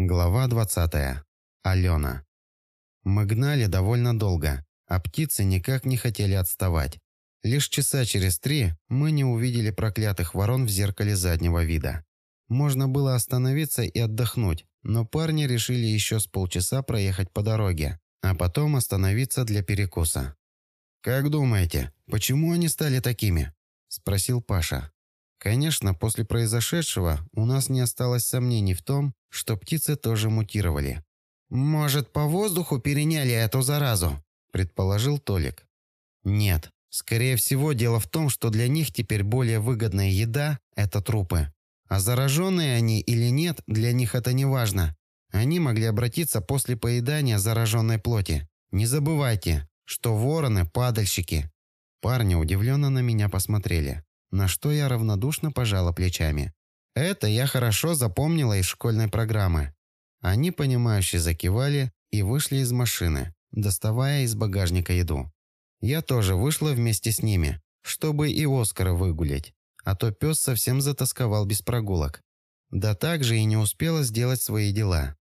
Глава 20. Алена. Мы гнали довольно долго, а птицы никак не хотели отставать. Лишь часа через три мы не увидели проклятых ворон в зеркале заднего вида. Можно было остановиться и отдохнуть, но парни решили еще с полчаса проехать по дороге, а потом остановиться для перекуса. «Как думаете, почему они стали такими?» – спросил Паша. Конечно, после произошедшего у нас не осталось сомнений в том, что птицы тоже мутировали. «Может, по воздуху переняли эту заразу?» – предположил Толик. «Нет. Скорее всего, дело в том, что для них теперь более выгодная еда – это трупы. А зараженные они или нет, для них это не важно. Они могли обратиться после поедания зараженной плоти. Не забывайте, что вороны – падальщики». Парни удивленно на меня посмотрели на что я равнодушно пожала плечами. Это я хорошо запомнила из школьной программы. Они, понимающе закивали и вышли из машины, доставая из багажника еду. Я тоже вышла вместе с ними, чтобы и Оскара выгулять, а то пес совсем затасковал без прогулок. Да так же и не успела сделать свои дела.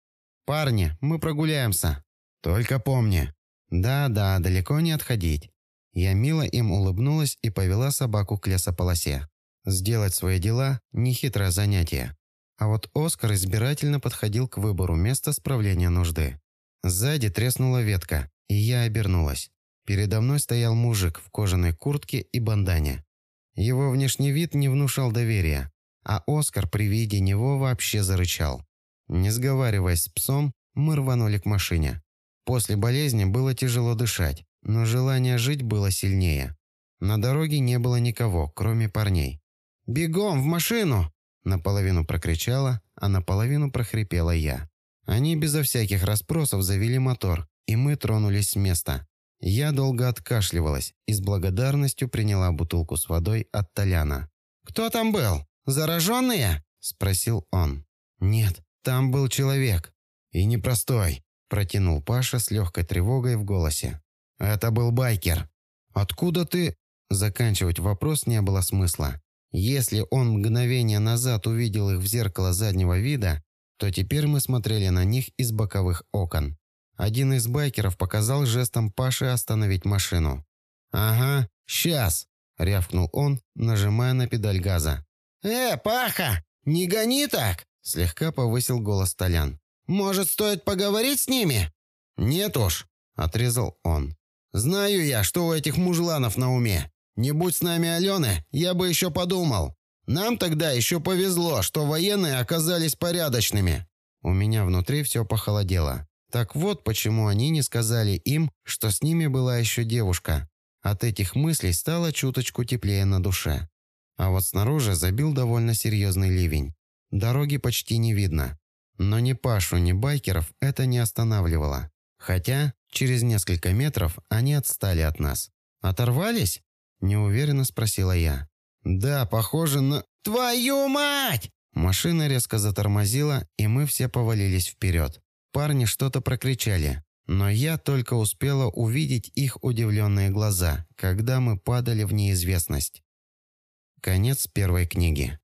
«Парни, мы прогуляемся. Только помни». «Да-да, далеко не отходить. Я мило им улыбнулась и повела собаку к лесополосе. Сделать свои дела – нехитрое занятие. А вот Оскар избирательно подходил к выбору места справления нужды. Сзади треснула ветка, и я обернулась. Передо мной стоял мужик в кожаной куртке и бандане. Его внешний вид не внушал доверия, а Оскар при виде него вообще зарычал. Не сговариваясь с псом, мы рванули к машине. После болезни было тяжело дышать, но желание жить было сильнее. На дороге не было никого, кроме парней. «Бегом, в машину!» Наполовину прокричала, а наполовину прохрипела я. Они безо всяких расспросов завели мотор, и мы тронулись с места. Я долго откашливалась и с благодарностью приняла бутылку с водой от Толяна. «Кто там был? Зараженные?» – спросил он. «Нет, там был человек. И непростой», – протянул Паша с легкой тревогой в голосе. «Это был байкер. Откуда ты...» Заканчивать вопрос не было смысла. Если он мгновение назад увидел их в зеркало заднего вида, то теперь мы смотрели на них из боковых окон. Один из байкеров показал жестом Паше остановить машину. «Ага, сейчас!» – рявкнул он, нажимая на педаль газа. «Э, Паха, не гони так!» – слегка повысил голос Толян. «Может, стоит поговорить с ними?» «Нет уж», – отрезал он. Знаю я, что у этих мужланов на уме. Не будь с нами Алены, я бы еще подумал. Нам тогда еще повезло, что военные оказались порядочными. У меня внутри все похолодело. Так вот, почему они не сказали им, что с ними была еще девушка. От этих мыслей стало чуточку теплее на душе. А вот снаружи забил довольно серьезный ливень. Дороги почти не видно. Но ни Пашу, ни байкеров это не останавливало. Хотя через несколько метров они отстали от нас. «Оторвались?» – неуверенно спросила я. «Да, похоже на...» «Твою мать!» Машина резко затормозила, и мы все повалились вперед. Парни что-то прокричали, но я только успела увидеть их удивленные глаза, когда мы падали в неизвестность. Конец первой книги.